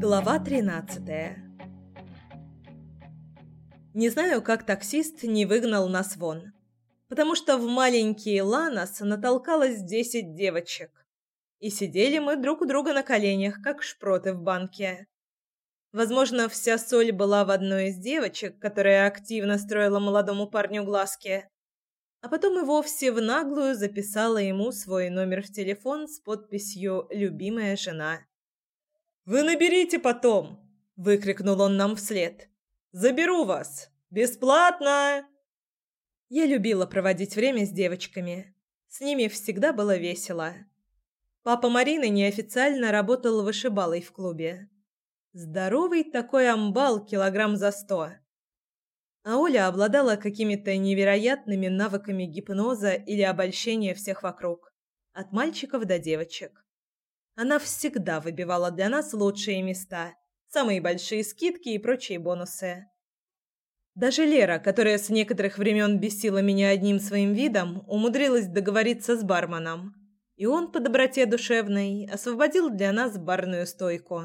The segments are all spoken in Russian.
Глава 13 Не знаю, как таксист не выгнал нас вон, потому что в маленький Ланос натолкалось десять девочек. И сидели мы друг у друга на коленях, как шпроты в банке. Возможно, вся соль была в одной из девочек, которая активно строила молодому парню глазки, а потом и вовсе в наглую записала ему свой номер в телефон с подписью «Любимая жена». «Вы наберите потом!» – выкрикнул он нам вслед. «Заберу вас! Бесплатно!» Я любила проводить время с девочками. С ними всегда было весело. Папа Марины неофициально работал вышибалой в клубе. Здоровый такой амбал килограмм за сто. А Оля обладала какими-то невероятными навыками гипноза или обольщения всех вокруг, от мальчиков до девочек. Она всегда выбивала для нас лучшие места, самые большие скидки и прочие бонусы. Даже Лера, которая с некоторых времен бесила меня одним своим видом, умудрилась договориться с барменом, и он по доброте душевной освободил для нас барную стойку.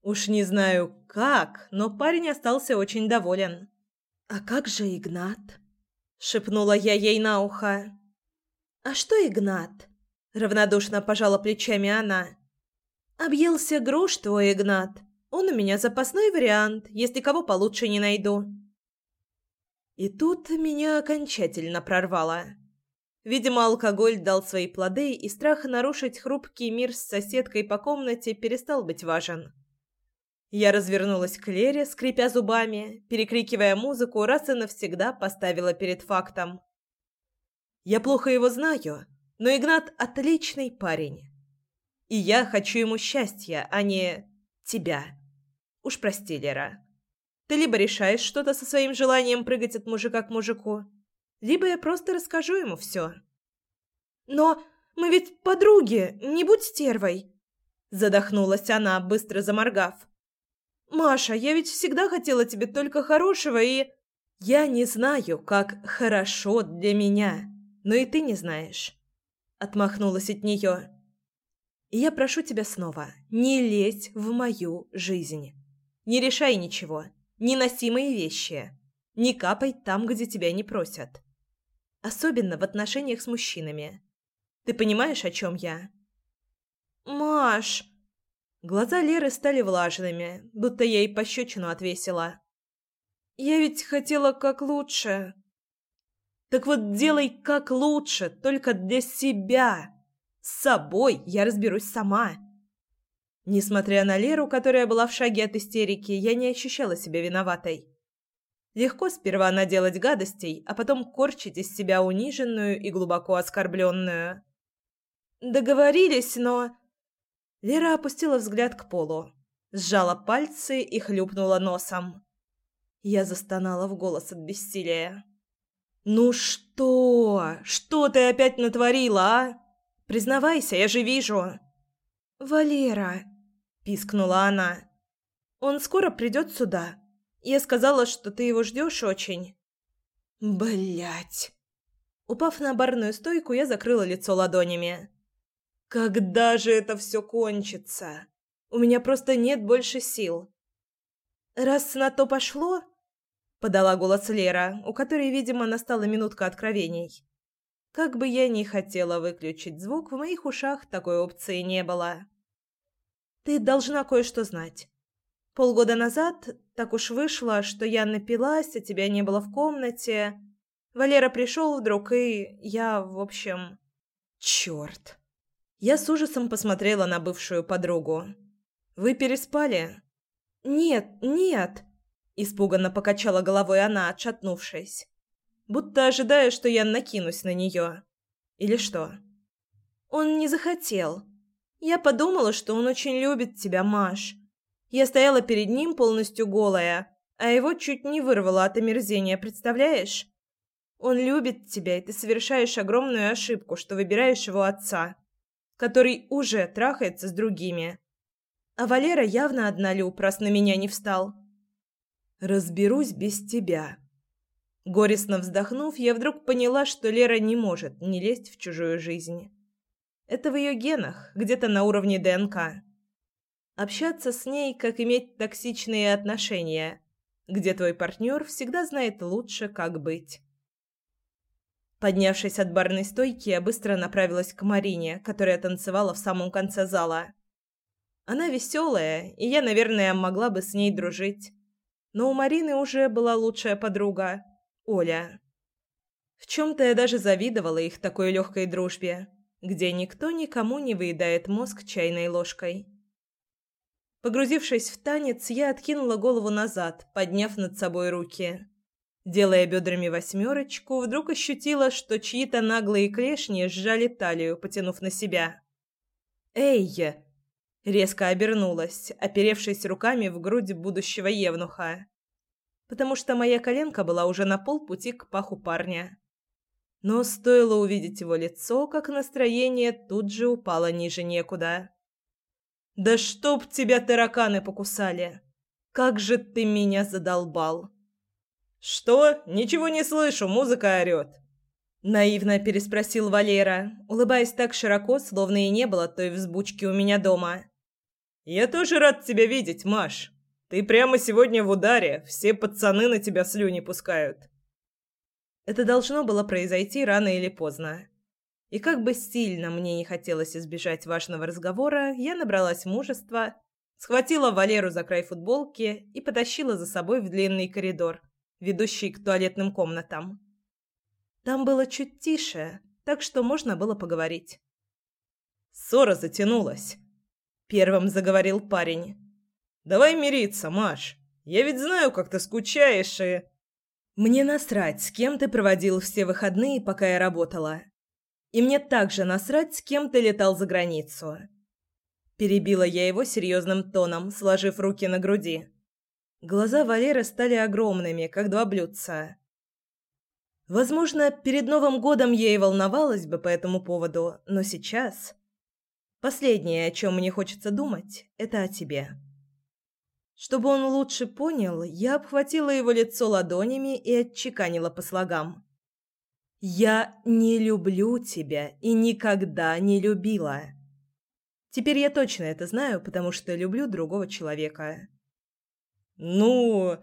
Уж не знаю как, но парень остался очень доволен. «А как же Игнат?» — шепнула я ей на ухо. «А что Игнат?» Равнодушно пожала плечами она. «Объелся груш твой, Игнат. Он у меня запасной вариант, если кого получше не найду». И тут меня окончательно прорвало. Видимо, алкоголь дал свои плоды, и страх нарушить хрупкий мир с соседкой по комнате перестал быть важен. Я развернулась к Лере, скрипя зубами, перекрикивая музыку, раз и навсегда поставила перед фактом. «Я плохо его знаю, но Игнат отличный парень. И я хочу ему счастья, а не тебя. Уж прости, Лера. Ты либо решаешь что-то со своим желанием прыгать от мужика к мужику, либо я просто расскажу ему все. Но мы ведь подруги, не будь стервой. Задохнулась она, быстро заморгав. Маша, я ведь всегда хотела тебе только хорошего и... Я не знаю, как хорошо для меня, но и ты не знаешь отмахнулась от нее. Я прошу тебя снова, не лезь в мою жизнь. Не решай ничего, не носи мои вещи. Не капай там, где тебя не просят. Особенно в отношениях с мужчинами. Ты понимаешь, о чем я? Маш! Глаза Леры стали влажными, будто я ей пощечину отвесила. Я ведь хотела как лучше. Так вот делай как лучше, только для себя. С собой я разберусь сама. Несмотря на Леру, которая была в шаге от истерики, я не ощущала себя виноватой. Легко сперва наделать гадостей, а потом корчить из себя униженную и глубоко оскорбленную. Договорились, но... Лера опустила взгляд к полу, сжала пальцы и хлюпнула носом. Я застонала в голос от бессилия. «Ну что? Что ты опять натворила, а? Признавайся, я же вижу!» «Валера!» – пискнула она. «Он скоро придет сюда. Я сказала, что ты его ждешь очень». Блять! Упав на барную стойку, я закрыла лицо ладонями. «Когда же это все кончится? У меня просто нет больше сил». «Раз на то пошло...» подала голос Лера, у которой, видимо, настала минутка откровений. Как бы я ни хотела выключить звук, в моих ушах такой опции не было. Ты должна кое-что знать. Полгода назад так уж вышло, что я напилась, а тебя не было в комнате. Валера пришел вдруг, и я, в общем... Черт! Я с ужасом посмотрела на бывшую подругу. «Вы переспали?» «Нет, нет!» Испуганно покачала головой она, отшатнувшись. Будто ожидая, что я накинусь на нее. Или что? Он не захотел. Я подумала, что он очень любит тебя, Маш. Я стояла перед ним полностью голая, а его чуть не вырвало от омерзения, представляешь? Он любит тебя, и ты совершаешь огромную ошибку, что выбираешь его отца, который уже трахается с другими. А Валера явно однолюб, раз на меня не встал разберусь без тебя». Горестно вздохнув, я вдруг поняла, что Лера не может не лезть в чужую жизнь. Это в ее генах, где-то на уровне ДНК. Общаться с ней, как иметь токсичные отношения, где твой партнер всегда знает лучше, как быть. Поднявшись от барной стойки, я быстро направилась к Марине, которая танцевала в самом конце зала. Она веселая, и я, наверное, могла бы с ней дружить. Но у Марины уже была лучшая подруга – Оля. В чем-то я даже завидовала их такой легкой дружбе, где никто никому не выедает мозг чайной ложкой. Погрузившись в танец, я откинула голову назад, подняв над собой руки. Делая бедрами восьмерочку, вдруг ощутила, что чьи-то наглые клешни сжали талию, потянув на себя. «Эй!» Резко обернулась, оперевшись руками в грудь будущего евнуха. Потому что моя коленка была уже на полпути к паху парня. Но стоило увидеть его лицо, как настроение тут же упало ниже некуда. «Да чтоб тебя тараканы покусали! Как же ты меня задолбал!» «Что? Ничего не слышу, музыка орёт!» Наивно переспросил Валера, улыбаясь так широко, словно и не было той взбучки у меня дома. «Я тоже рад тебя видеть, Маш. Ты прямо сегодня в ударе, все пацаны на тебя слюни пускают». Это должно было произойти рано или поздно. И как бы сильно мне не хотелось избежать важного разговора, я набралась мужества, схватила Валеру за край футболки и потащила за собой в длинный коридор, ведущий к туалетным комнатам. Там было чуть тише, так что можно было поговорить. «Ссора затянулась», — первым заговорил парень. «Давай мириться, Маш. Я ведь знаю, как ты скучаешь и...» «Мне насрать, с кем ты проводил все выходные, пока я работала. И мне также насрать, с кем ты летал за границу». Перебила я его серьезным тоном, сложив руки на груди. Глаза Валеры стали огромными, как два блюдца. Возможно, перед Новым годом я и волновалась бы по этому поводу, но сейчас... Последнее, о чем мне хочется думать, это о тебе. Чтобы он лучше понял, я обхватила его лицо ладонями и отчеканила по слогам. «Я не люблю тебя и никогда не любила. Теперь я точно это знаю, потому что люблю другого человека». «Ну...»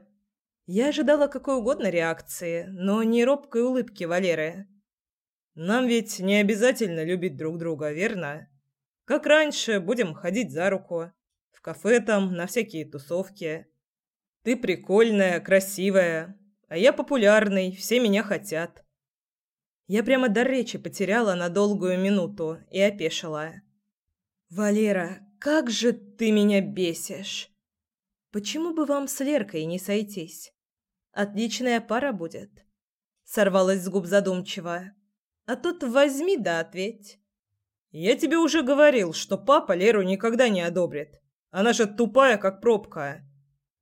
Я ожидала какой угодно реакции, но не робкой улыбки Валеры. «Нам ведь не обязательно любить друг друга, верно? Как раньше, будем ходить за руку. В кафе там, на всякие тусовки. Ты прикольная, красивая, а я популярный, все меня хотят». Я прямо до речи потеряла на долгую минуту и опешила. «Валера, как же ты меня бесишь!» Почему бы вам с Леркой не сойтись? Отличная пара будет. Сорвалась с губ задумчиво. А тут возьми да ответь. Я тебе уже говорил, что папа Леру никогда не одобрит. Она же тупая, как пробка.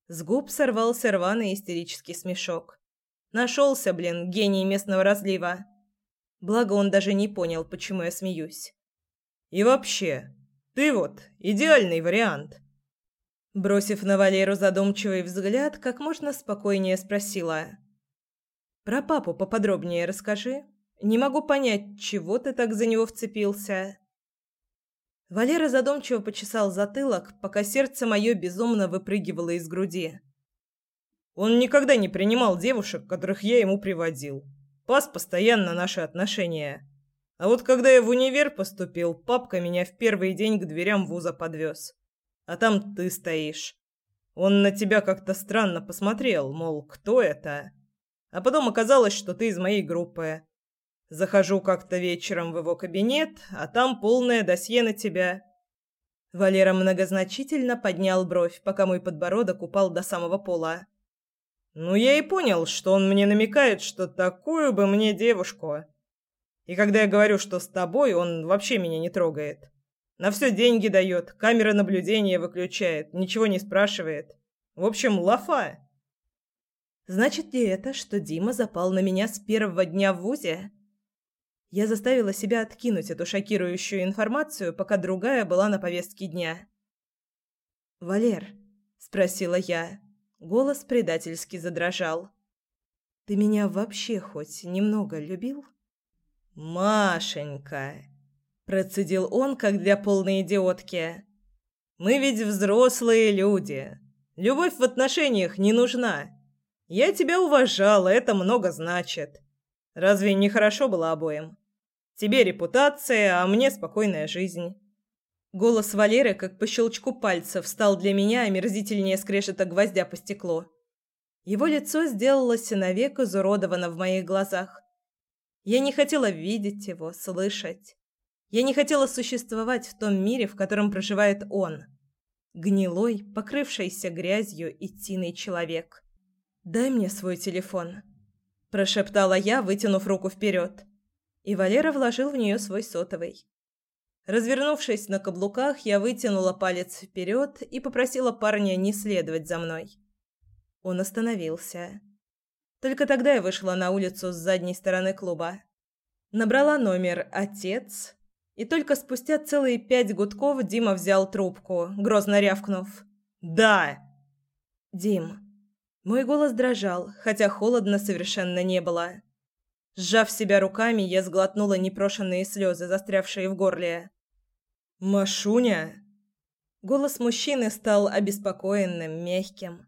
С губ сорвался рваный истерический смешок. Нашелся, блин, гений местного разлива. Благо он даже не понял, почему я смеюсь. И вообще, ты вот идеальный вариант. Бросив на Валеру задумчивый взгляд, как можно спокойнее спросила. «Про папу поподробнее расскажи. Не могу понять, чего ты так за него вцепился». Валера задумчиво почесал затылок, пока сердце мое безумно выпрыгивало из груди. Он никогда не принимал девушек, которых я ему приводил. Пас постоянно наши отношения. А вот когда я в универ поступил, папка меня в первый день к дверям вуза подвез а там ты стоишь. Он на тебя как-то странно посмотрел, мол, кто это? А потом оказалось, что ты из моей группы. Захожу как-то вечером в его кабинет, а там полное досье на тебя. Валера многозначительно поднял бровь, пока мой подбородок упал до самого пола. Ну, я и понял, что он мне намекает, что такую бы мне девушку. И когда я говорю, что с тобой, он вообще меня не трогает. На все деньги дает, камеры наблюдения выключает, ничего не спрашивает. В общем, лафа. Значит ли это, что Дима запал на меня с первого дня в ВУЗе? Я заставила себя откинуть эту шокирующую информацию, пока другая была на повестке дня. «Валер», — спросила я, голос предательски задрожал. «Ты меня вообще хоть немного любил?» «Машенька!» Процедил он, как для полной идиотки. «Мы ведь взрослые люди. Любовь в отношениях не нужна. Я тебя уважала, это много значит. Разве не хорошо было обоим? Тебе репутация, а мне спокойная жизнь». Голос Валеры, как по щелчку пальцев, стал для меня омерзительнее скрежета гвоздя по стеклу. Его лицо сделалось навек изуродовано в моих глазах. Я не хотела видеть его, слышать. Я не хотела существовать в том мире, в котором проживает он. Гнилой, покрывшийся грязью и тиной человек. «Дай мне свой телефон», – прошептала я, вытянув руку вперед. И Валера вложил в нее свой сотовый. Развернувшись на каблуках, я вытянула палец вперед и попросила парня не следовать за мной. Он остановился. Только тогда я вышла на улицу с задней стороны клуба. Набрала номер «Отец», и только спустя целые пять гудков Дима взял трубку, грозно рявкнув. «Да!» «Дим». Мой голос дрожал, хотя холодно совершенно не было. Сжав себя руками, я сглотнула непрошенные слезы, застрявшие в горле. «Машуня!» Голос мужчины стал обеспокоенным, мягким.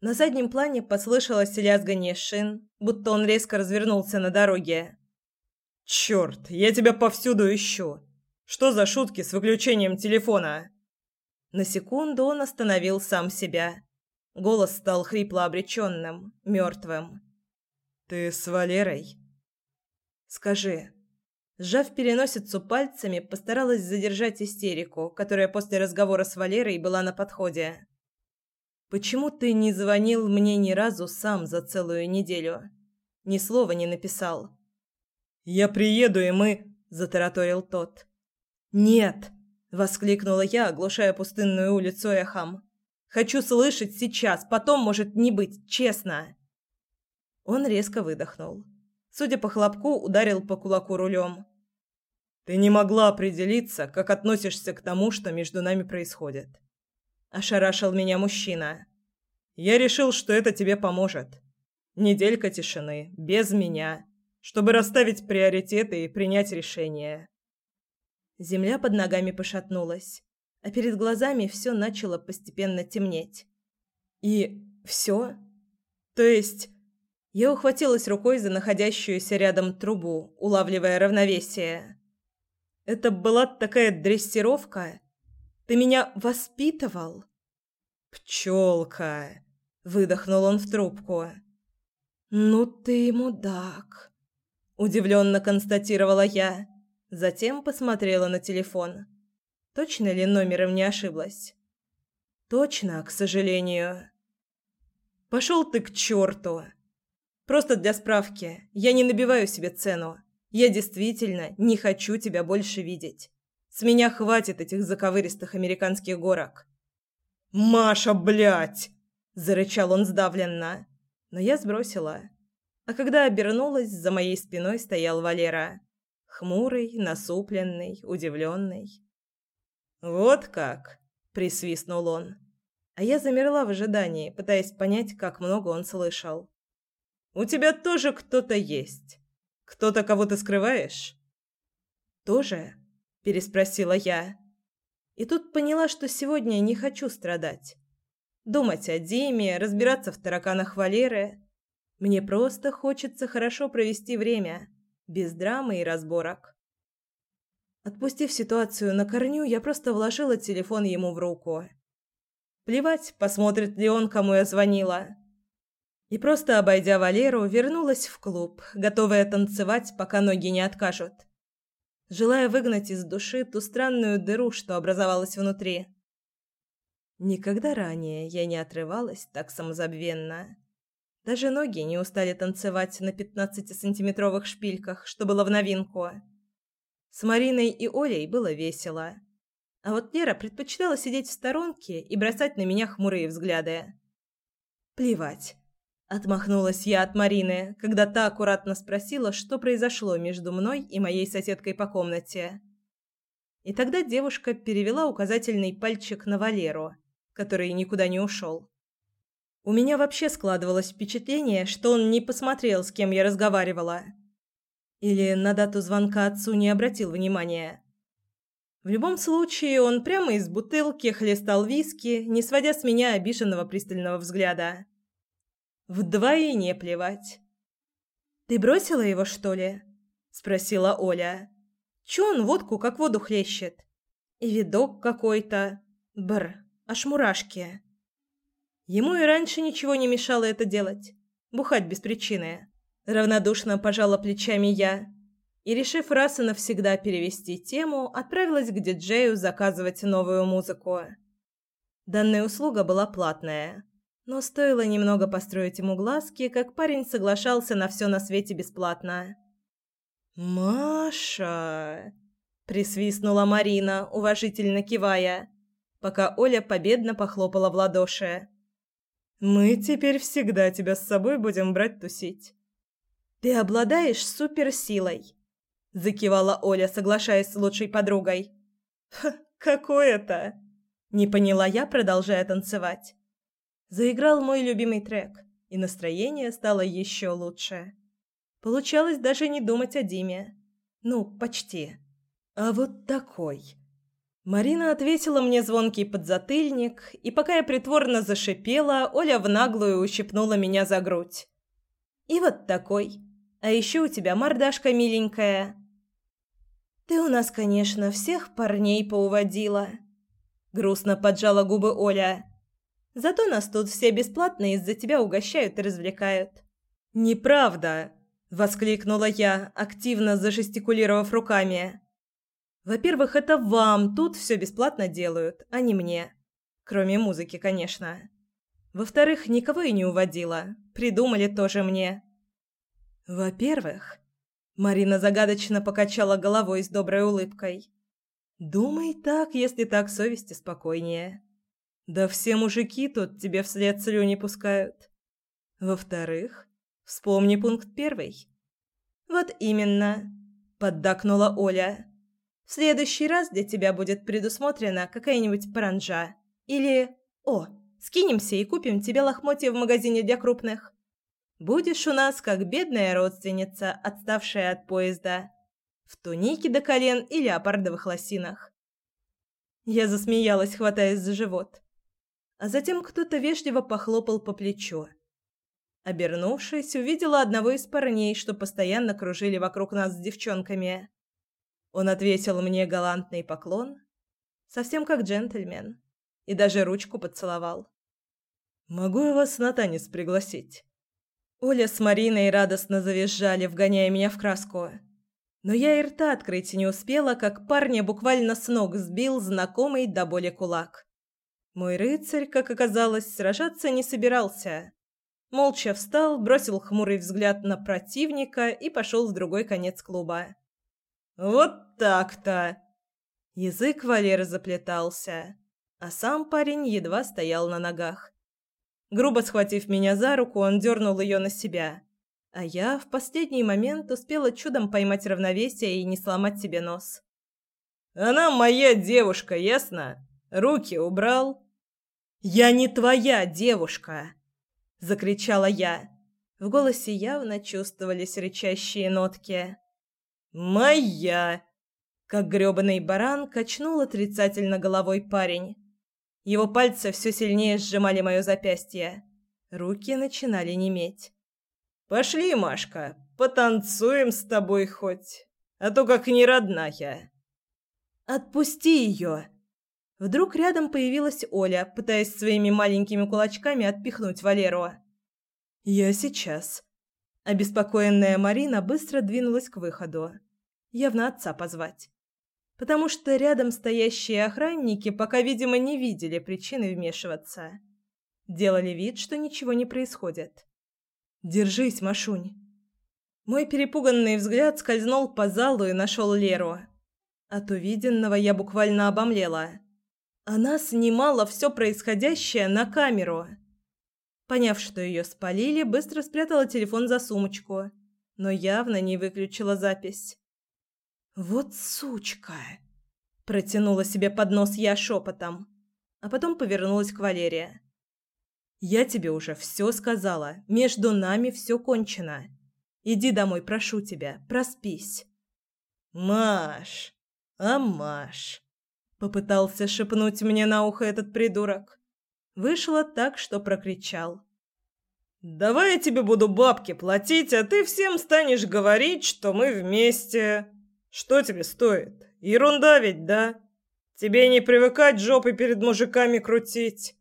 На заднем плане послышалось лязгание шин, будто он резко развернулся на дороге. «Черт, я тебя повсюду ищу! Что за шутки с выключением телефона?» На секунду он остановил сам себя. Голос стал хрипло обреченным, мертвым. «Ты с Валерой?» «Скажи». Сжав переносицу пальцами, постаралась задержать истерику, которая после разговора с Валерой была на подходе. Почему ты не звонил мне ни разу сам за целую неделю? Ни слова не написал. Я приеду, и мы, затараторил тот. Нет, воскликнула я, оглушая пустынную улицу эхом. Хочу слышать сейчас, потом может не быть, честно. Он резко выдохнул. Судя по хлопку, ударил по кулаку рулем. Ты не могла определиться, как относишься к тому, что между нами происходит. Ошарашил меня мужчина. Я решил, что это тебе поможет. Неделька тишины, без меня, чтобы расставить приоритеты и принять решение. Земля под ногами пошатнулась, а перед глазами все начало постепенно темнеть. И все? То есть я ухватилась рукой за находящуюся рядом трубу, улавливая равновесие. Это была такая дрессировка, ты меня воспитывал? Пчелка, выдохнул он в трубку. Ну ты мудак, удивленно констатировала я, затем посмотрела на телефон. Точно ли номером не ошиблась? Точно, к сожалению. Пошел ты к черту. Просто для справки, я не набиваю себе цену. Я действительно не хочу тебя больше видеть. С меня хватит этих заковыристых американских горок. Маша, блядь, зарычал он сдавленно, но я сбросила. А когда обернулась, за моей спиной стоял Валера, хмурый, насупленный, удивленный. Вот как, присвистнул он. А я замерла в ожидании, пытаясь понять, как много он слышал. У тебя тоже кто-то есть. Кто-то, кого ты скрываешь? Тоже? переспросила я. И тут поняла, что сегодня не хочу страдать. Думать о Диме, разбираться в тараканах Валеры. Мне просто хочется хорошо провести время, без драмы и разборок. Отпустив ситуацию на корню, я просто вложила телефон ему в руку. Плевать, посмотрит ли он, кому я звонила. И просто обойдя Валеру, вернулась в клуб, готовая танцевать, пока ноги не откажут желая выгнать из души ту странную дыру, что образовалась внутри. Никогда ранее я не отрывалась так самозабвенно. Даже ноги не устали танцевать на пятнадцатисантиметровых шпильках, что было в новинку. С Мариной и Олей было весело. А вот Лера предпочитала сидеть в сторонке и бросать на меня хмурые взгляды. Плевать. Отмахнулась я от Марины, когда та аккуратно спросила, что произошло между мной и моей соседкой по комнате. И тогда девушка перевела указательный пальчик на Валеру, который никуда не ушел. У меня вообще складывалось впечатление, что он не посмотрел, с кем я разговаривала. Или на дату звонка отцу не обратил внимания. В любом случае, он прямо из бутылки хлестал виски, не сводя с меня обиженного пристального взгляда. Вдвойне плевать. «Ты бросила его, что ли?» – спросила Оля. «Чё он водку как воду хлещет? И видок какой-то. Бр, аж мурашки». Ему и раньше ничего не мешало это делать. Бухать без причины. Равнодушно пожала плечами я и, решив раз и навсегда перевести тему, отправилась к диджею заказывать новую музыку. Данная услуга была платная, но стоило немного построить ему глазки, как парень соглашался на все на свете бесплатно. «Маша!» – присвистнула Марина, уважительно кивая, пока Оля победно похлопала в ладоши. «Мы теперь всегда тебя с собой будем брать тусить». «Ты обладаешь суперсилой», закивала Оля, соглашаясь с лучшей подругой. какой это? Не поняла я, продолжая танцевать. Заиграл мой любимый трек, и настроение стало еще лучше. Получалось даже не думать о Диме. Ну, почти. А вот такой. Марина ответила мне звонкий подзатыльник, и пока я притворно зашипела, Оля в наглую ущипнула меня за грудь. И вот такой. А еще у тебя мордашка миленькая. Ты у нас, конечно, всех парней поуводила. Грустно поджала губы Оля. Зато нас тут все бесплатно из-за тебя угощают и развлекают. Неправда, воскликнула я, активно зажестикулировав руками. Во-первых, это вам тут все бесплатно делают, а не мне. Кроме музыки, конечно. Во-вторых, никого и не уводила. Придумали тоже мне. Во-первых, Марина загадочно покачала головой с доброй улыбкой. Думай так, если так совести спокойнее. Да все мужики тут тебе вслед слюни пускают. Во-вторых, вспомни пункт первый. Вот именно, поддакнула Оля. В следующий раз для тебя будет предусмотрена какая-нибудь паранжа или о, скинемся и купим тебе лохмотья в магазине для крупных. Будешь у нас как бедная родственница, отставшая от поезда, в тунике до колен и леопардовых лосинах. Я засмеялась, хватаясь за живот. А затем кто-то вежливо похлопал по плечу. Обернувшись, увидела одного из парней, что постоянно кружили вокруг нас с девчонками. Он ответил мне галантный поклон, совсем как джентльмен, и даже ручку поцеловал. «Могу я вас на танец пригласить?» Оля с Мариной радостно завизжали, вгоняя меня в краску. Но я и рта открыть не успела, как парня буквально с ног сбил знакомый до боли кулак. Мой рыцарь, как оказалось, сражаться не собирался. Молча встал, бросил хмурый взгляд на противника и пошел в другой конец клуба. «Вот так-то!» Язык Валеры заплетался, а сам парень едва стоял на ногах. Грубо схватив меня за руку, он дернул ее на себя. А я в последний момент успела чудом поймать равновесие и не сломать себе нос. «Она моя девушка, ясно? Руки убрал». «Я не твоя девушка!» – закричала я. В голосе явно чувствовались рычащие нотки. «Моя!» – как грёбаный баран качнул отрицательно головой парень. Его пальцы все сильнее сжимали мое запястье. Руки начинали неметь. «Пошли, Машка, потанцуем с тобой хоть, а то как не родная». «Отпусти ее!» Вдруг рядом появилась Оля, пытаясь своими маленькими кулачками отпихнуть Валеру. «Я сейчас». Обеспокоенная Марина быстро двинулась к выходу. Явно отца позвать потому что рядом стоящие охранники пока, видимо, не видели причины вмешиваться. Делали вид, что ничего не происходит. «Держись, Машунь!» Мой перепуганный взгляд скользнул по залу и нашел Леру. От увиденного я буквально обомлела. Она снимала все происходящее на камеру. Поняв, что ее спалили, быстро спрятала телефон за сумочку, но явно не выключила запись. «Вот сучка!» Протянула себе под нос я шепотом, а потом повернулась к Валерии. «Я тебе уже все сказала. Между нами все кончено. Иди домой, прошу тебя, проспись». «Маш! А Маш!» Попытался шепнуть мне на ухо этот придурок. Вышло так, что прокричал. «Давай я тебе буду бабки платить, а ты всем станешь говорить, что мы вместе. Что тебе стоит? Ерунда ведь, да? Тебе не привыкать жопой перед мужиками крутить».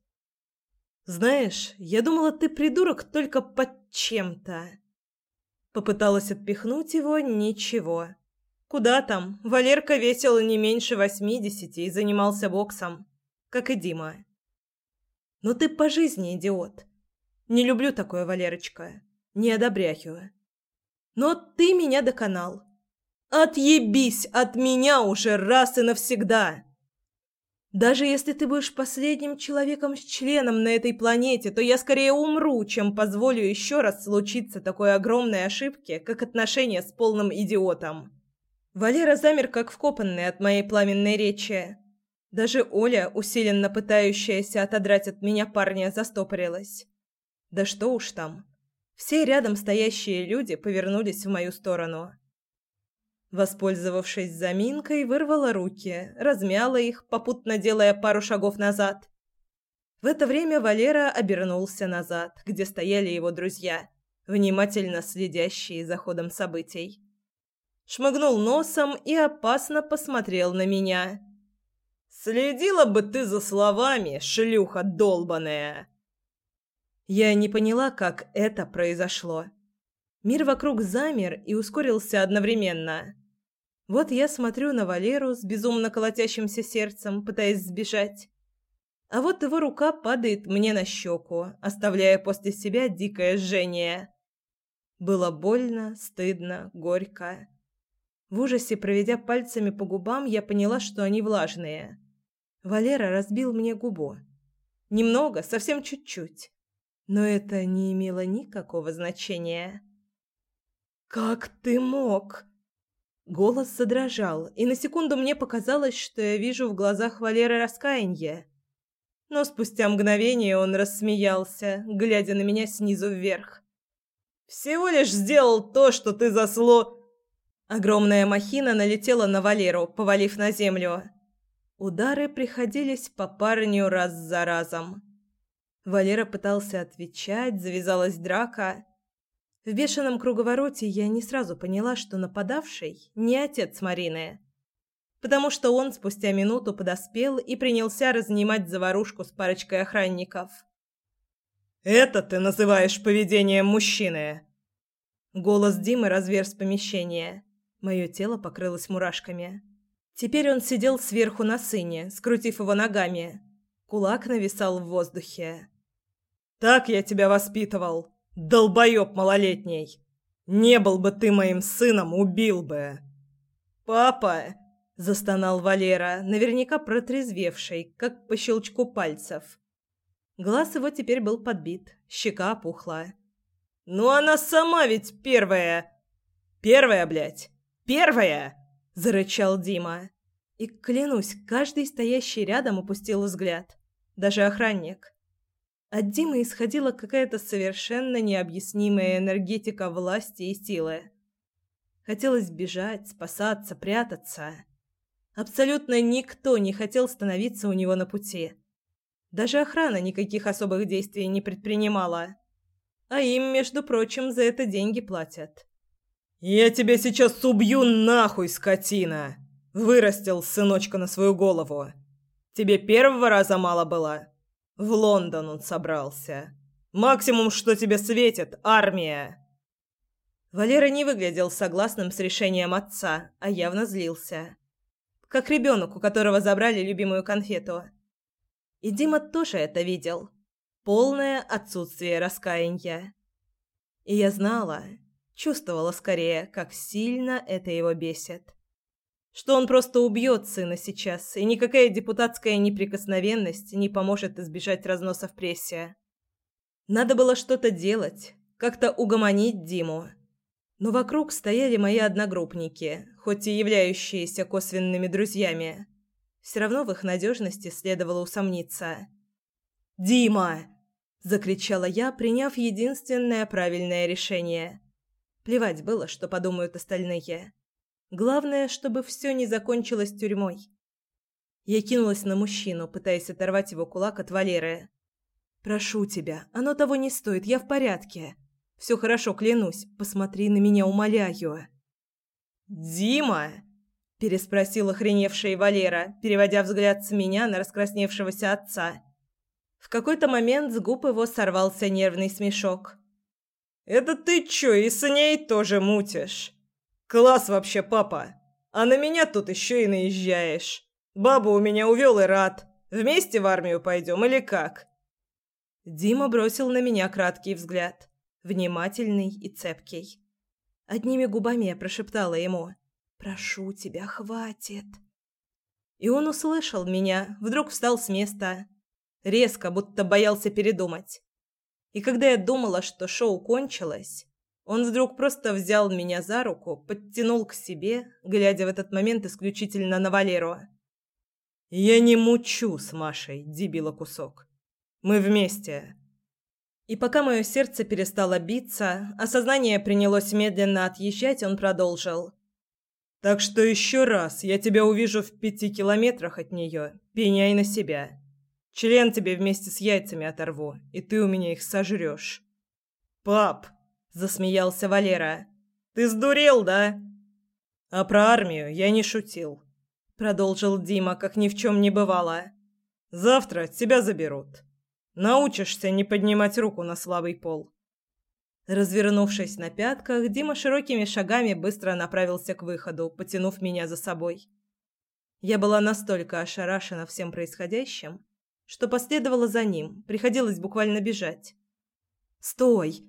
«Знаешь, я думала, ты придурок только под чем-то». Попыталась отпихнуть его, ничего. Куда там? Валерка весил не меньше восьмидесяти и занимался боксом, как и Дима. «Ну ты по жизни идиот. Не люблю такое, Валерочка. Не одобряю. Но ты меня доконал. Отъебись от меня уже раз и навсегда!» Даже если ты будешь последним человеком с членом на этой планете, то я скорее умру, чем позволю еще раз случиться такой огромной ошибке, как отношения с полным идиотом. Валера замер как вкопанный от моей пламенной речи. Даже Оля, усиленно пытающаяся отодрать от меня парня, застопорилась. Да что уж там. Все рядом стоящие люди повернулись в мою сторону. Воспользовавшись заминкой, вырвала руки, размяла их, попутно делая пару шагов назад. В это время Валера обернулся назад, где стояли его друзья, внимательно следящие за ходом событий. Шмыгнул носом и опасно посмотрел на меня. «Следила бы ты за словами, шлюха долбаная!» Я не поняла, как это произошло. Мир вокруг замер и ускорился одновременно. Вот я смотрю на Валеру с безумно колотящимся сердцем, пытаясь сбежать. А вот его рука падает мне на щеку, оставляя после себя дикое жжение. Было больно, стыдно, горько. В ужасе, проведя пальцами по губам, я поняла, что они влажные. Валера разбил мне губу. Немного, совсем чуть-чуть. Но это не имело никакого значения. «Как ты мог?» Голос задрожал, и на секунду мне показалось, что я вижу в глазах Валеры раскаяние. Но спустя мгновение он рассмеялся, глядя на меня снизу вверх. «Всего лишь сделал то, что ты засло...» Огромная махина налетела на Валеру, повалив на землю. Удары приходились по парню раз за разом. Валера пытался отвечать, завязалась драка. В бешеном круговороте я не сразу поняла, что нападавший не отец Марины, потому что он спустя минуту подоспел и принялся разнимать заварушку с парочкой охранников. «Это ты называешь поведением мужчины?» Голос Димы разверз помещение. Мое тело покрылось мурашками. Теперь он сидел сверху на сыне, скрутив его ногами. Кулак нависал в воздухе. «Так я тебя воспитывал!» Долбоёб малолетний! Не был бы ты моим сыном, убил бы!» «Папа!» – застонал Валера, наверняка протрезвевший, как по щелчку пальцев. Глаз его теперь был подбит, щека опухла. «Ну она сама ведь первая!» «Первая, блядь! Первая!» – зарычал Дима. И, клянусь, каждый стоящий рядом опустил взгляд. Даже охранник. От Димы исходила какая-то совершенно необъяснимая энергетика власти и силы. Хотелось бежать, спасаться, прятаться. Абсолютно никто не хотел становиться у него на пути. Даже охрана никаких особых действий не предпринимала. А им, между прочим, за это деньги платят. «Я тебя сейчас убью нахуй, скотина!» Вырастил сыночка на свою голову. «Тебе первого раза мало было?» В Лондон он собрался. Максимум, что тебе светит, армия. Валера не выглядел согласным с решением отца, а явно злился. Как ребенок, у которого забрали любимую конфету. И Дима тоже это видел. Полное отсутствие раскаяния. И я знала, чувствовала скорее, как сильно это его бесит что он просто убьет сына сейчас, и никакая депутатская неприкосновенность не поможет избежать разноса в прессе. Надо было что-то делать, как-то угомонить Диму. Но вокруг стояли мои одногруппники, хоть и являющиеся косвенными друзьями. Все равно в их надежности следовало усомниться. «Дима!» – закричала я, приняв единственное правильное решение. Плевать было, что подумают остальные. Главное, чтобы все не закончилось тюрьмой. Я кинулась на мужчину, пытаясь оторвать его кулак от Валеры. «Прошу тебя, оно того не стоит, я в порядке. Все хорошо, клянусь. Посмотри на меня, умоляю». «Дима!» – переспросила охреневшая Валера, переводя взгляд с меня на раскрасневшегося отца. В какой-то момент с губ его сорвался нервный смешок. «Это ты чё, и с ней тоже мутишь? Класс вообще, папа! А на меня тут еще и наезжаешь. Бабу у меня увел и рад. Вместе в армию пойдем или как?» Дима бросил на меня краткий взгляд, внимательный и цепкий. Одними губами я прошептала ему «Прошу тебя, хватит». И он услышал меня, вдруг встал с места, резко, будто боялся передумать. И когда я думала, что шоу кончилось, он вдруг просто взял меня за руку, подтянул к себе, глядя в этот момент исключительно на Валеру. «Я не мучу с Машей, дебила кусок. Мы вместе». И пока мое сердце перестало биться, а сознание принялось медленно отъезжать, он продолжил. «Так что еще раз я тебя увижу в пяти километрах от нее, пеняй на себя. Член тебе вместе с яйцами оторву, и ты у меня их сожрешь». «Пап!» – засмеялся Валера. «Ты сдурел, да?» «А про армию я не шутил», – продолжил Дима, как ни в чем не бывало. «Завтра тебя заберут». Научишься не поднимать руку на слабый пол. Развернувшись на пятках, Дима широкими шагами быстро направился к выходу, потянув меня за собой. Я была настолько ошарашена всем происходящим, что последовала за ним, приходилось буквально бежать. "Стой!"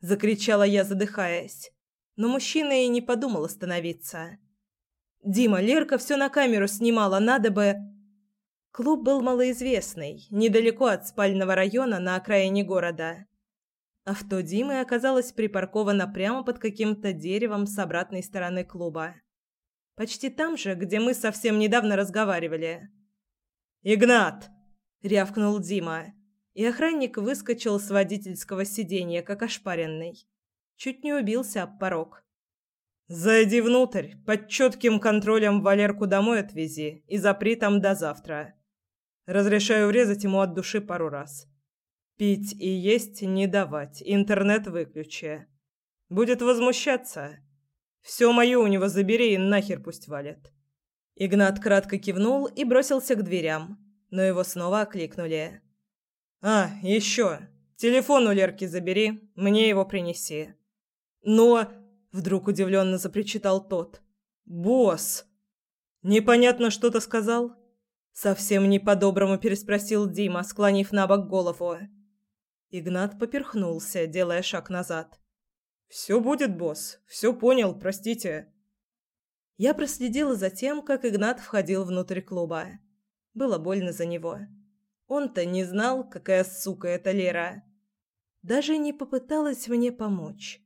закричала я, задыхаясь. Но мужчина и не подумал остановиться. "Дима, Лерка все на камеру снимала, надо бы Клуб был малоизвестный, недалеко от спального района на окраине города. Авто Димы оказалось припарковано прямо под каким-то деревом с обратной стороны клуба. Почти там же, где мы совсем недавно разговаривали. «Игнат!» – рявкнул Дима. И охранник выскочил с водительского сиденья, как ошпаренный. Чуть не убился об порог. «Зайди внутрь, под четким контролем Валерку домой отвези и запри там до завтра. Разрешаю врезать ему от души пару раз. Пить и есть не давать, интернет выключи. Будет возмущаться. Все мое у него забери и нахер пусть валит. Игнат кратко кивнул и бросился к дверям, но его снова окликнули. «А, еще. Телефон у Лерки забери, мне его принеси». «Но...» — вдруг удивленно запричитал тот. «Босс!» «Непонятно, что ты сказал?» Совсем не по-доброму переспросил Дима, склонив на бок голову. Игнат поперхнулся, делая шаг назад. «Все будет, босс. Все понял, простите». Я проследила за тем, как Игнат входил внутрь клуба. Было больно за него. Он-то не знал, какая сука эта Лера. Даже не попыталась мне помочь.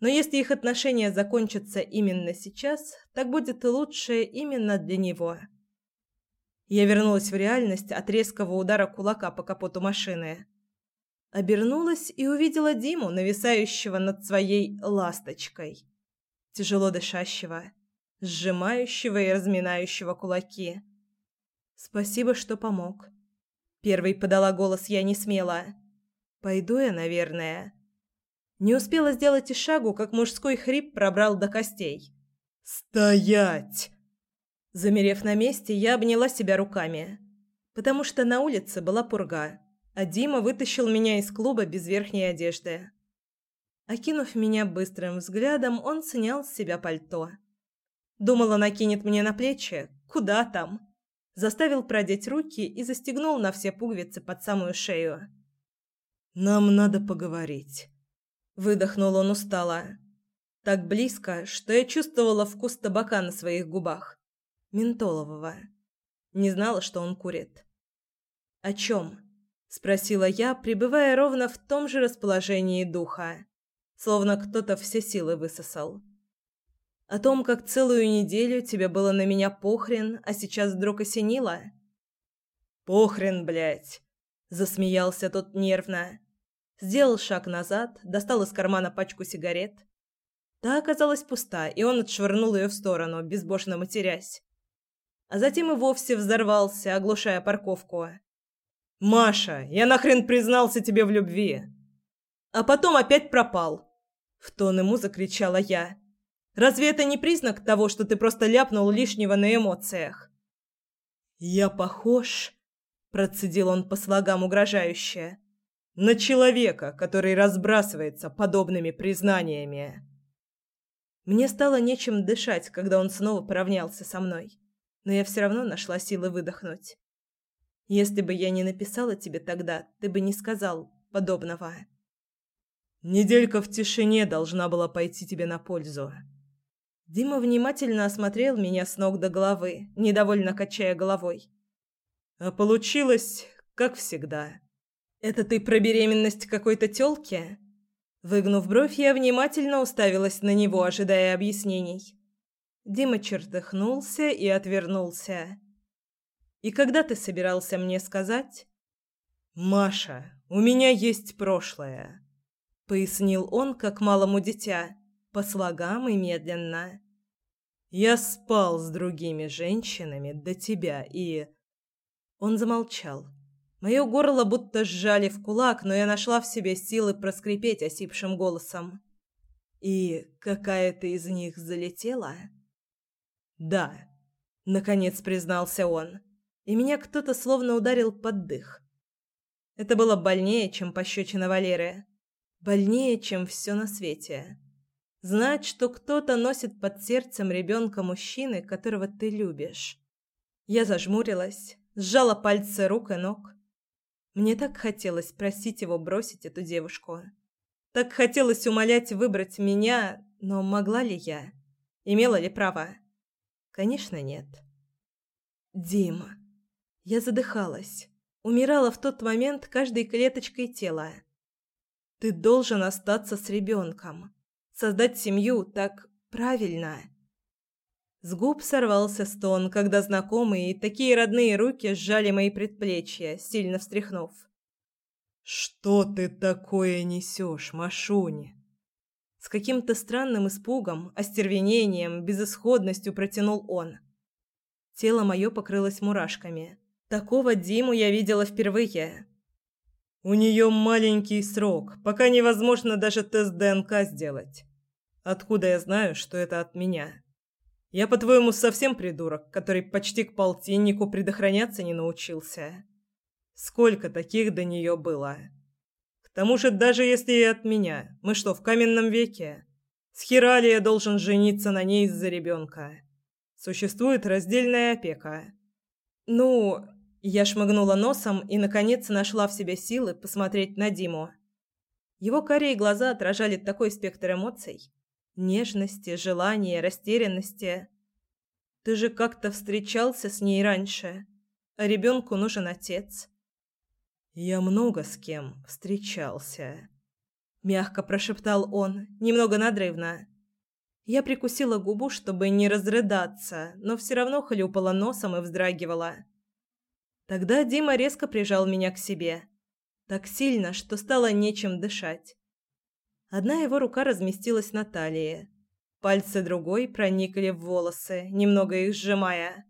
Но если их отношения закончатся именно сейчас, так будет лучше именно для него. Я вернулась в реальность от резкого удара кулака по капоту машины. Обернулась и увидела Диму, нависающего над своей ласточкой, тяжело дышащего, сжимающего и разминающего кулаки. Спасибо, что помог. Первый подала голос я не смела. Пойду я, наверное. Не успела сделать и шагу, как мужской хрип пробрал до костей. «Стоять!» Замерев на месте, я обняла себя руками, потому что на улице была пурга, а Дима вытащил меня из клуба без верхней одежды. Окинув меня быстрым взглядом, он снял с себя пальто. Думала, накинет мне на плечи. Куда там? Заставил продеть руки и застегнул на все пуговицы под самую шею. «Нам надо поговорить», — выдохнул он устало. Так близко, что я чувствовала вкус табака на своих губах ментолового. Не знала, что он курит. «О чем?» – спросила я, пребывая ровно в том же расположении духа, словно кто-то все силы высосал. «О том, как целую неделю тебе было на меня похрен, а сейчас вдруг осенило?» «Похрен, блядь!» – засмеялся тот нервно. Сделал шаг назад, достал из кармана пачку сигарет. Та оказалась пуста, и он отшвырнул ее в сторону, безбожно матерясь. а затем и вовсе взорвался, оглушая парковку. «Маша, я нахрен признался тебе в любви!» А потом опять пропал. В тон ему закричала я. «Разве это не признак того, что ты просто ляпнул лишнего на эмоциях?» «Я похож?» – процедил он по слогам угрожающе. «На человека, который разбрасывается подобными признаниями». Мне стало нечем дышать, когда он снова поравнялся со мной, но я все равно нашла силы выдохнуть. Если бы я не написала тебе тогда, ты бы не сказал подобного. Неделька в тишине должна была пойти тебе на пользу. Дима внимательно осмотрел меня с ног до головы, недовольно качая головой. А получилось, как всегда. Это ты про беременность какой-то тёлки? Выгнув бровь, я внимательно уставилась на него, ожидая объяснений. Дима чертыхнулся и отвернулся. «И когда ты собирался мне сказать?» «Маша, у меня есть прошлое», — пояснил он, как малому дитя, по слогам и медленно. «Я спал с другими женщинами до тебя и...» Он замолчал. Мое горло будто сжали в кулак, но я нашла в себе силы проскрипеть осипшим голосом. «И какая-то из них залетела?» «Да», — наконец признался он, и меня кто-то словно ударил под дых. Это было больнее, чем пощечина Валеры. Больнее, чем все на свете. Знать, что кто-то носит под сердцем ребенка мужчины, которого ты любишь. Я зажмурилась, сжала пальцы рук и ног. Мне так хотелось просить его бросить эту девушку. Так хотелось умолять выбрать меня, но могла ли я? Имела ли право? Конечно, нет. Дима. Я задыхалась. Умирала в тот момент каждой клеточкой тела. Ты должен остаться с ребенком. Создать семью так правильно. С губ сорвался стон, когда знакомые и такие родные руки сжали мои предплечья, сильно встряхнув. «Что ты такое несешь, Машуня?» С каким-то странным испугом, остервенением, безысходностью протянул он. Тело мое покрылось мурашками. Такого Диму я видела впервые. «У нее маленький срок, пока невозможно даже тест ДНК сделать. Откуда я знаю, что это от меня?» Я, по-твоему, совсем придурок, который почти к полтиннику предохраняться не научился? Сколько таких до нее было? К тому же, даже если и от меня, мы что, в каменном веке? С хера ли я должен жениться на ней из-за ребенка? Существует раздельная опека. Ну, я шмыгнула носом и, наконец, нашла в себе силы посмотреть на Диму. Его карие глаза отражали такой спектр эмоций, нежности, желания, растерянности. Ты же как-то встречался с ней раньше, а ребенку нужен отец. Я много с кем встречался, мягко прошептал он, немного надрывно. Я прикусила губу, чтобы не разрыдаться, но все равно хлюпала носом и вздрагивала. Тогда Дима резко прижал меня к себе, так сильно, что стало нечем дышать. Одна его рука разместилась на талии. Пальцы другой проникли в волосы, немного их сжимая.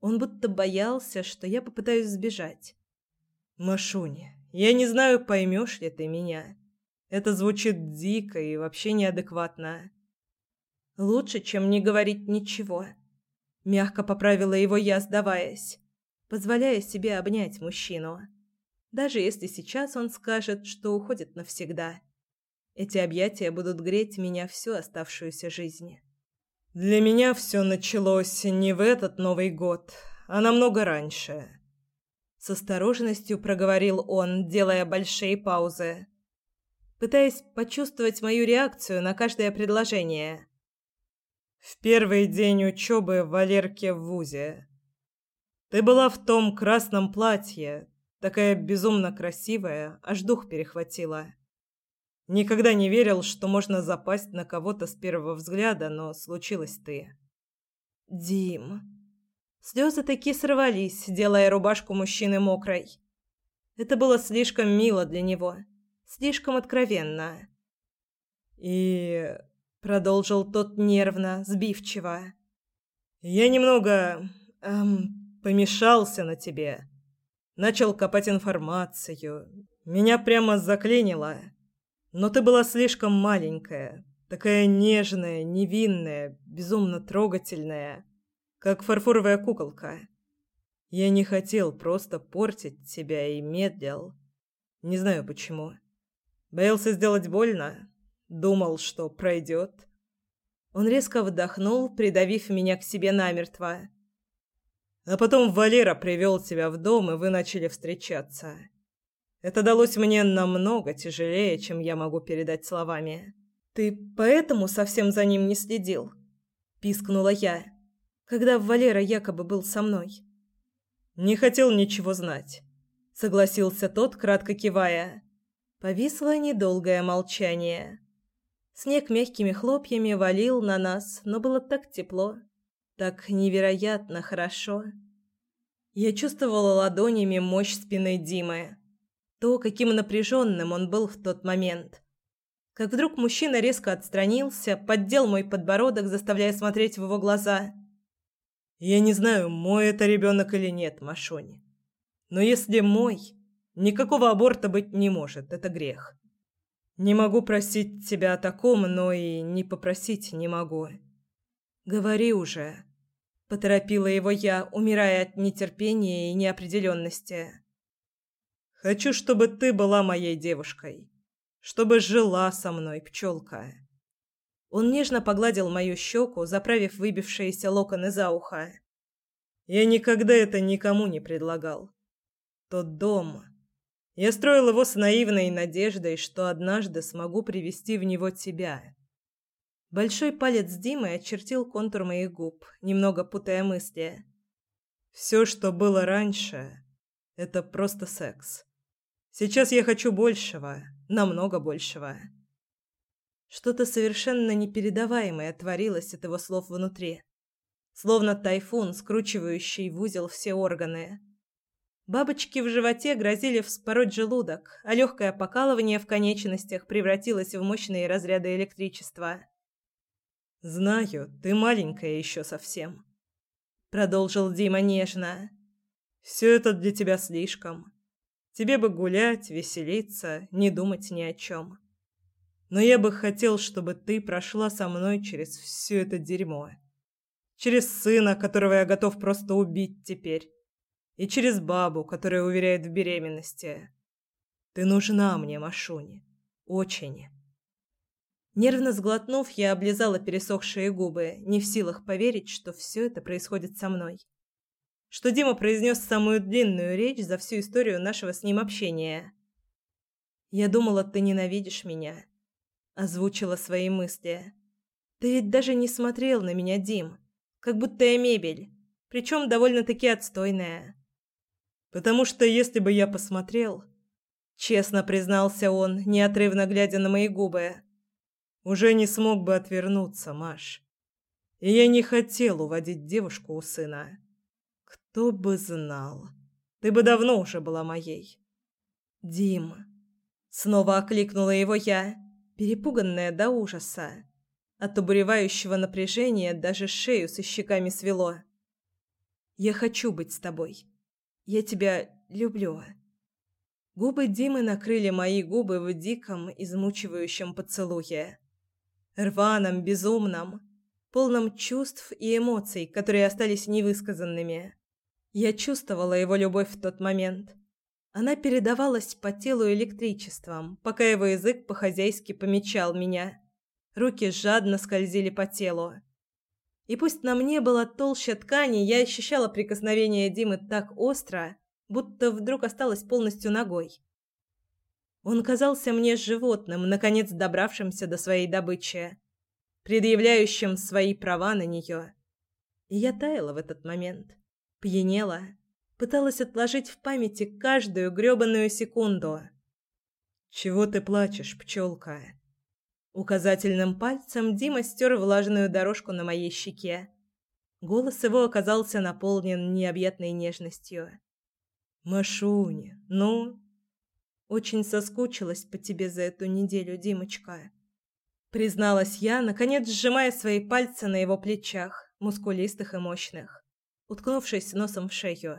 Он будто боялся, что я попытаюсь сбежать. «Машуня, я не знаю, поймешь ли ты меня. Это звучит дико и вообще неадекватно». «Лучше, чем не говорить ничего». Мягко поправила его я, сдаваясь, позволяя себе обнять мужчину. Даже если сейчас он скажет, что уходит навсегда. Эти объятия будут греть меня всю оставшуюся жизнь. Для меня все началось не в этот Новый год, а намного раньше. С осторожностью проговорил он, делая большие паузы, пытаясь почувствовать мою реакцию на каждое предложение. В первый день учебы в Валерке в ВУЗе. Ты была в том красном платье, такая безумно красивая, аж дух перехватило. Никогда не верил, что можно запасть на кого-то с первого взгляда, но случилось ты. Дим. Слезы таки сорвались, делая рубашку мужчины мокрой. Это было слишком мило для него, слишком откровенно. И продолжил тот нервно, сбивчиво. Я немного Эм, помешался на тебе. Начал копать информацию. Меня прямо заклинило. Но ты была слишком маленькая, такая нежная, невинная, безумно трогательная, как фарфоровая куколка. Я не хотел просто портить тебя и медлил. Не знаю почему. Боялся сделать больно. Думал, что пройдет. Он резко вдохнул, придавив меня к себе намертво. А потом Валера привел тебя в дом, и вы начали встречаться. Это далось мне намного тяжелее, чем я могу передать словами. Ты поэтому совсем за ним не следил? пискнула я, когда Валера якобы был со мной. Не хотел ничего знать согласился тот, кратко кивая. Повисло недолгое молчание. Снег мягкими хлопьями валил на нас, но было так тепло, так невероятно хорошо. Я чувствовала ладонями мощь спины Димы, то, каким напряженным он был в тот момент. Как вдруг мужчина резко отстранился, поддел мой подбородок, заставляя смотреть в его глаза. «Я не знаю, мой это ребенок или нет, Машунь. Но если мой, никакого аборта быть не может, это грех. Не могу просить тебя о таком, но и не попросить не могу. Говори уже, поторопила его я, умирая от нетерпения и неопределенности. Хочу, чтобы ты была моей девушкой, чтобы жила со мной, пчелка. Он нежно погладил мою щеку, заправив выбившиеся локоны за ухо. Я никогда это никому не предлагал тот дом. Я строил его с наивной надеждой, что однажды смогу привести в него тебя. Большой палец Димы очертил контур моих губ, немного путая мысли. Все, что было раньше, это просто секс. Сейчас я хочу большего, намного большего. Что-то совершенно непередаваемое творилось от его слов внутри, словно тайфун, скручивающий в узел все органы. Бабочки в животе грозили вспороть желудок, а легкое покалывание в конечностях превратилось в мощные разряды электричества. «Знаю, ты маленькая еще совсем», — продолжил Дима нежно. «Все это для тебя слишком. Тебе бы гулять, веселиться, не думать ни о чем. Но я бы хотел, чтобы ты прошла со мной через все это дерьмо. Через сына, которого я готов просто убить теперь и через бабу, которая уверяет в беременности. Ты нужна мне, Машуни. Очень. Нервно сглотнув, я облизала пересохшие губы, не в силах поверить, что все это происходит со мной. Что Дима произнес самую длинную речь за всю историю нашего с ним общения. «Я думала, ты ненавидишь меня», — озвучила свои мысли. «Ты ведь даже не смотрел на меня, Дим, как будто я мебель, причем довольно-таки отстойная». Потому что если бы я посмотрел, честно признался он, неотрывно глядя на мои губы, уже не смог бы отвернуться, Маш. И я не хотел уводить девушку у сына. Кто бы знал, ты бы давно уже была моей. Дим, снова окликнула его я, перепуганная до ужаса. От убуревающего напряжения даже шею со щеками свело. Я хочу быть с тобой. Я тебя люблю. Губы Димы накрыли мои губы в диком, измучивающем поцелуе. Рваном, безумном, полном чувств и эмоций, которые остались невысказанными. Я чувствовала его любовь в тот момент. Она передавалась по телу электричеством, пока его язык по-хозяйски помечал меня. Руки жадно скользили по телу. И пусть на мне была толща ткани, я ощущала прикосновение Димы так остро, будто вдруг осталась полностью ногой. Он казался мне животным, наконец добравшимся до своей добычи, предъявляющим свои права на нее. И я таяла в этот момент, пьянела, пыталась отложить в памяти каждую грёбаную секунду. «Чего ты плачешь, пчелка?» Указательным пальцем Дима стер влажную дорожку на моей щеке. Голос его оказался наполнен необъятной нежностью. «Машуня, ну?» «Очень соскучилась по тебе за эту неделю, Димочка», — призналась я, наконец сжимая свои пальцы на его плечах, мускулистых и мощных. Уткнувшись носом в шею.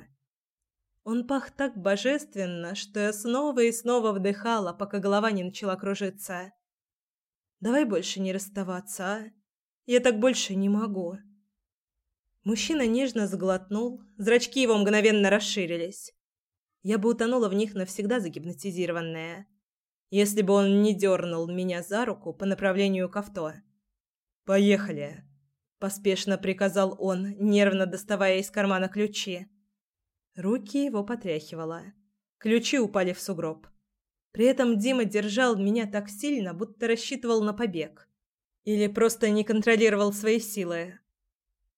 Он пах так божественно, что я снова и снова вдыхала, пока голова не начала кружиться. Давай больше не расставаться, а? Я так больше не могу. Мужчина нежно сглотнул, зрачки его мгновенно расширились. Я бы утонула в них навсегда загипнотизированная, если бы он не дернул меня за руку по направлению к авто. «Поехали!» – поспешно приказал он, нервно доставая из кармана ключи. Руки его потряхивало. Ключи упали в сугроб. При этом Дима держал меня так сильно, будто рассчитывал на побег. Или просто не контролировал свои силы.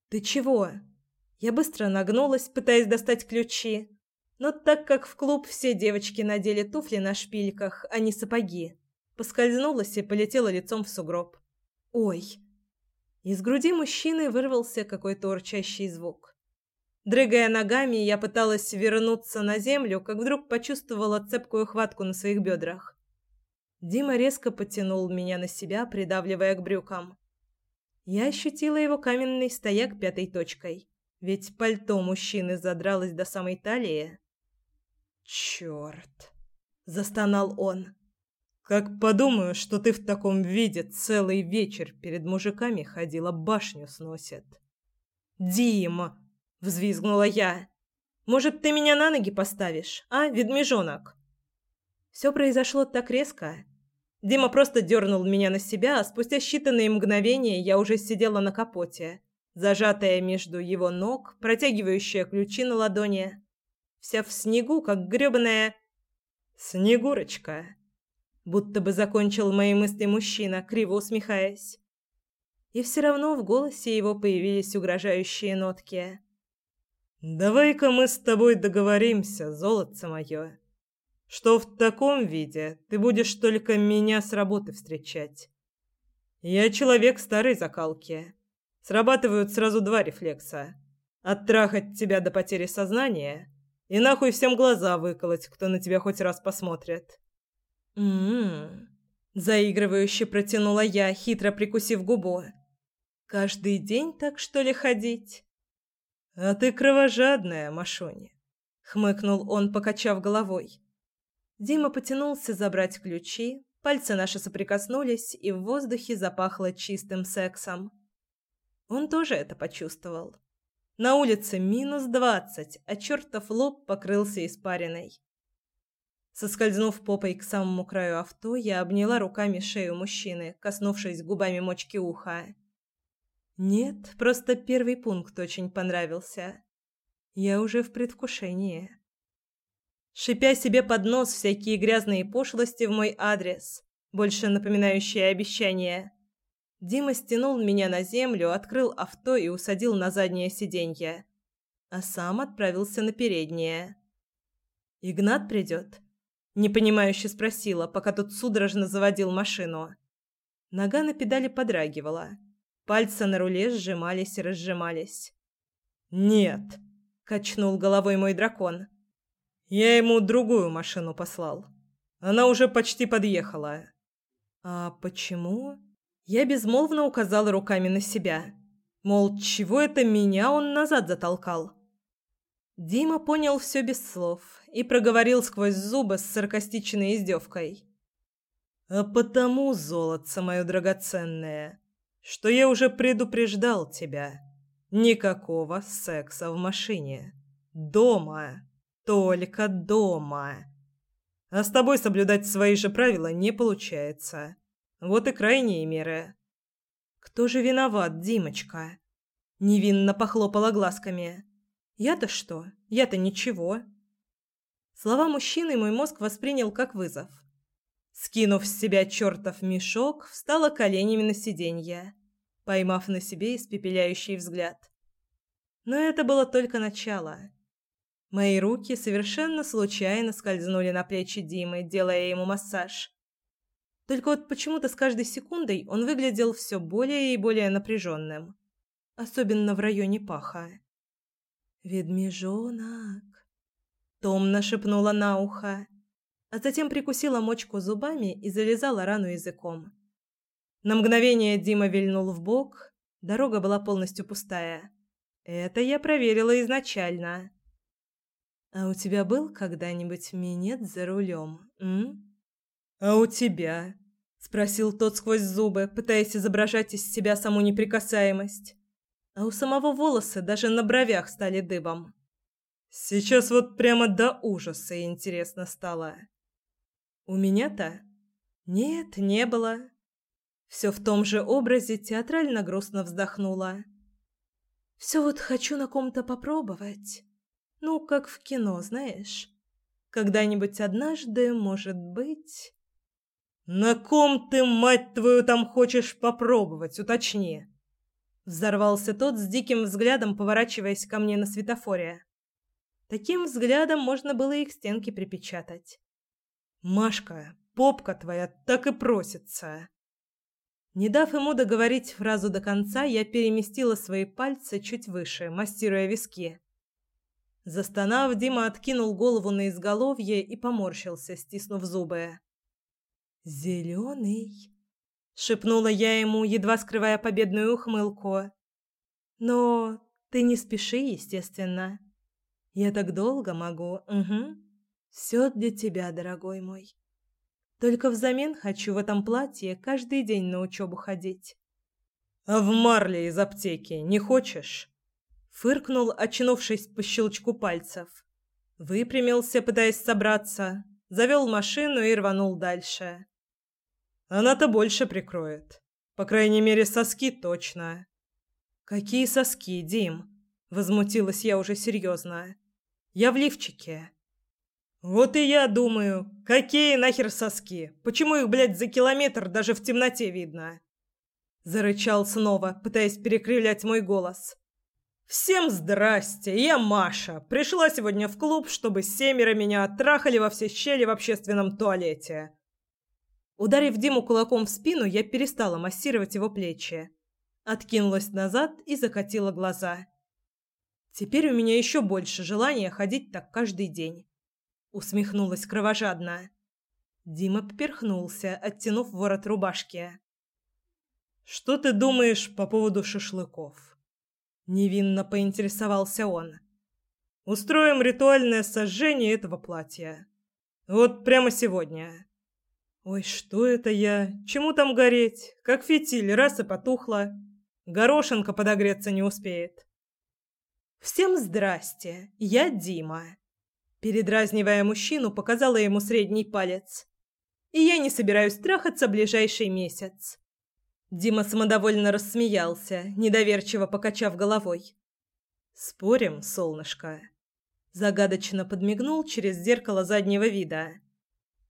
«Ты чего?» Я быстро нагнулась, пытаясь достать ключи. Но так как в клуб все девочки надели туфли на шпильках, а не сапоги, поскользнулась и полетела лицом в сугроб. «Ой!» Из груди мужчины вырвался какой-то урчащий звук. Дрыгая ногами, я пыталась вернуться на землю, как вдруг почувствовала цепкую хватку на своих бедрах. Дима резко потянул меня на себя, придавливая к брюкам. Я ощутила его каменный стояк пятой точкой, ведь пальто мужчины задралось до самой талии. «Черт!» – застонал он. «Как подумаю, что ты в таком виде целый вечер перед мужиками ходила, башню сносит». «Дима!» взвизгнула я. Может, ты меня на ноги поставишь, а, ведмежонок? Все произошло так резко. Дима просто дернул меня на себя, а спустя считанные мгновения я уже сидела на капоте, зажатая между его ног, протягивающая ключи на ладони, вся в снегу, как грёбаная снегурочка. Будто бы закончил мои мысли мужчина, криво усмехаясь. И все равно в голосе его появились угрожающие нотки. Давай-ка мы с тобой договоримся, золотце мое, что в таком виде ты будешь только меня с работы встречать. Я человек старой закалки. Срабатывают сразу два рефлекса: оттрахать тебя до потери сознания и нахуй всем глаза выколоть, кто на тебя хоть раз посмотрит. М-м. Заигрывающе протянула я, хитро прикусив губу. Каждый день так что ли ходить? «А ты кровожадная, Машуня», — хмыкнул он, покачав головой. Дима потянулся забрать ключи, пальцы наши соприкоснулись, и в воздухе запахло чистым сексом. Он тоже это почувствовал. На улице минус двадцать, а чертов лоб покрылся испариной. Соскользнув попой к самому краю авто, я обняла руками шею мужчины, коснувшись губами мочки уха. Нет, просто первый пункт очень понравился. Я уже в предвкушении. Шипя себе под нос всякие грязные пошлости в мой адрес, больше напоминающие обещания, Дима стянул меня на землю, открыл авто и усадил на заднее сиденье, а сам отправился на переднее. «Игнат придет?» – непонимающе спросила, пока тот судорожно заводил машину. Нога на педали подрагивала. Пальцы на руле сжимались и разжимались. «Нет», — качнул головой мой дракон. «Я ему другую машину послал. Она уже почти подъехала». «А почему?» Я безмолвно указала руками на себя. Мол, чего это меня он назад затолкал? Дима понял все без слов и проговорил сквозь зубы с саркастичной издевкой. «А потому, золотце мое драгоценное, что я уже предупреждал тебя. Никакого секса в машине. Дома. Только дома. А с тобой соблюдать свои же правила не получается. Вот и крайние меры. Кто же виноват, Димочка? Невинно похлопала глазками. Я-то что? Я-то ничего. Слова мужчины мой мозг воспринял как вызов. Скинув с себя чертов мешок, встала коленями на сиденье поймав на себе испепеляющий взгляд. Но это было только начало. Мои руки совершенно случайно скользнули на плечи Димы, делая ему массаж. Только вот почему-то с каждой секундой он выглядел все более и более напряженным, особенно в районе паха. «Ведмежонок!» — томно шепнула на ухо, а затем прикусила мочку зубами и залезала рану языком. На мгновение Дима вильнул в бок. Дорога была полностью пустая. Это я проверила изначально. А у тебя был когда-нибудь минет за рулем, м? А у тебя? спросил тот сквозь зубы, пытаясь изображать из себя саму неприкасаемость. А у самого волосы даже на бровях стали дыбом. Сейчас вот прямо до ужаса интересно стало. У меня-то нет, не было. Все в том же образе театрально грустно вздохнула. Все вот хочу на ком-то попробовать. Ну, как в кино, знаешь. Когда-нибудь однажды, может быть... «На ком ты, мать твою, там хочешь попробовать, уточни?» Взорвался тот с диким взглядом, поворачиваясь ко мне на светофоре. Таким взглядом можно было и к стенке припечатать. «Машка, попка твоя так и просится!» Не дав ему договорить фразу до конца, я переместила свои пальцы чуть выше, массируя виски. Застонав, Дима откинул голову на изголовье и поморщился, стиснув зубы. «Зеленый!» — шепнула я ему, едва скрывая победную ухмылку. «Но ты не спеши, естественно. Я так долго могу, угу. Все для тебя, дорогой мой». Только взамен хочу в этом платье каждый день на учебу ходить. А в марле из аптеки не хочешь? Фыркнул, очнувшись по щелчку пальцев. Выпрямился, пытаясь собраться, завел машину и рванул дальше. Она-то больше прикроет. По крайней мере, соски точно. Какие соски, Дим? Возмутилась я уже серьезно. Я в лифчике. Вот и я думаю, какие нахер соски? Почему их, блядь, за километр даже в темноте видно? Зарычал снова, пытаясь перекривлять мой голос. Всем здрасте, я Маша. Пришла сегодня в клуб, чтобы семеро меня оттрахали во все щели в общественном туалете. Ударив Диму кулаком в спину, я перестала массировать его плечи. Откинулась назад и закатила глаза. Теперь у меня еще больше желания ходить так каждый день усмехнулась кровожадно. Дима поперхнулся, оттянув ворот рубашки. Что ты думаешь по поводу шашлыков? невинно поинтересовался он. Устроим ритуальное сожжение этого платья. Вот прямо сегодня. Ой, что это я? Чему там гореть? Как фитиль, раз и потухло. Горошинка подогреться не успеет. Всем здрасте. Я Дима. Передразнивая мужчину, показала ему средний палец. И я не собираюсь трахаться ближайший месяц. Дима самодовольно рассмеялся, недоверчиво покачав головой. Спорим, солнышко. Загадочно подмигнул через зеркало заднего вида.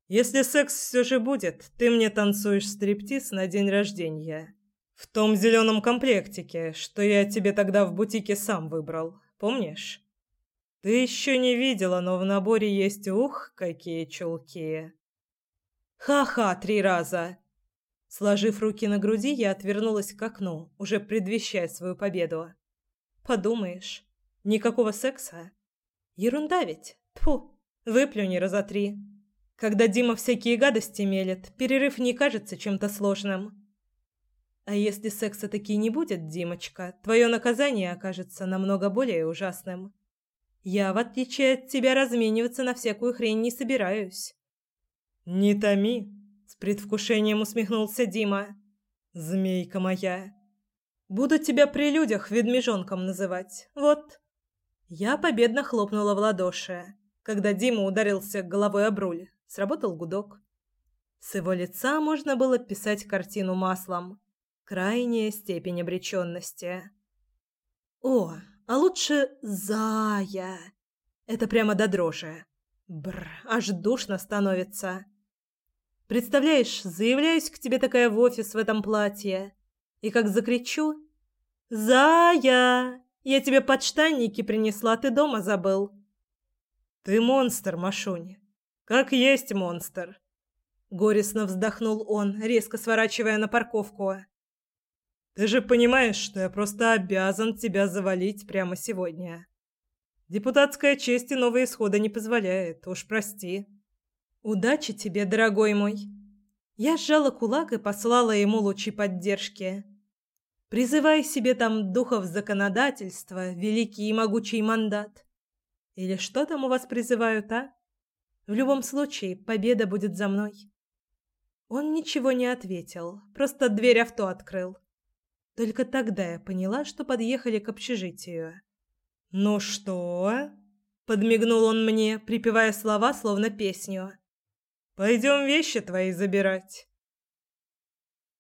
Если секс все же будет, ты мне танцуешь стриптиз на день рождения. В том зеленом комплектике, что я тебе тогда в бутике сам выбрал. Помнишь? Ты еще не видела, но в наборе есть ух, какие чулки. Ха-ха, три раза. Сложив руки на груди, я отвернулась к окну, уже предвещая свою победу. Подумаешь, никакого секса? Ерунда ведь. Тьфу, выплюни раза три. Когда Дима всякие гадости мелет, перерыв не кажется чем-то сложным. А если секса таки не будет, Димочка, твое наказание окажется намного более ужасным. Я, в отличие от тебя, размениваться на всякую хрень не собираюсь. Не томи, с предвкушением усмехнулся Дима. Змейка моя. Буду тебя при людях ведмежонком называть. Вот. Я победно хлопнула в ладоши, когда Дима ударился головой об руль. Сработал гудок. С его лица можно было писать картину маслом. Крайняя степень обреченности. О, а лучше Зая. Это прямо до дрожи. Бр, аж душно становится. Представляешь, заявляюсь к тебе такая в офис в этом платье, и как закричу: "Зая, я тебе подштанники принесла, ты дома забыл". Ты монстр, Машунь. Как есть монстр. Горестно вздохнул он, резко сворачивая на парковку. Ты же понимаешь, что я просто обязан тебя завалить прямо сегодня. Депутатская честь и новые исходы не позволяет, уж прости. Удачи тебе, дорогой мой. Я сжала кулак и послала ему лучи поддержки. Призывай себе там духов законодательства, великий и могучий мандат. Или что там у вас призывают, а? В любом случае, победа будет за мной. Он ничего не ответил, просто дверь авто открыл. Только тогда я поняла, что подъехали к общежитию. «Ну что?» — подмигнул он мне, припевая слова, словно песню. «Пойдем вещи твои забирать».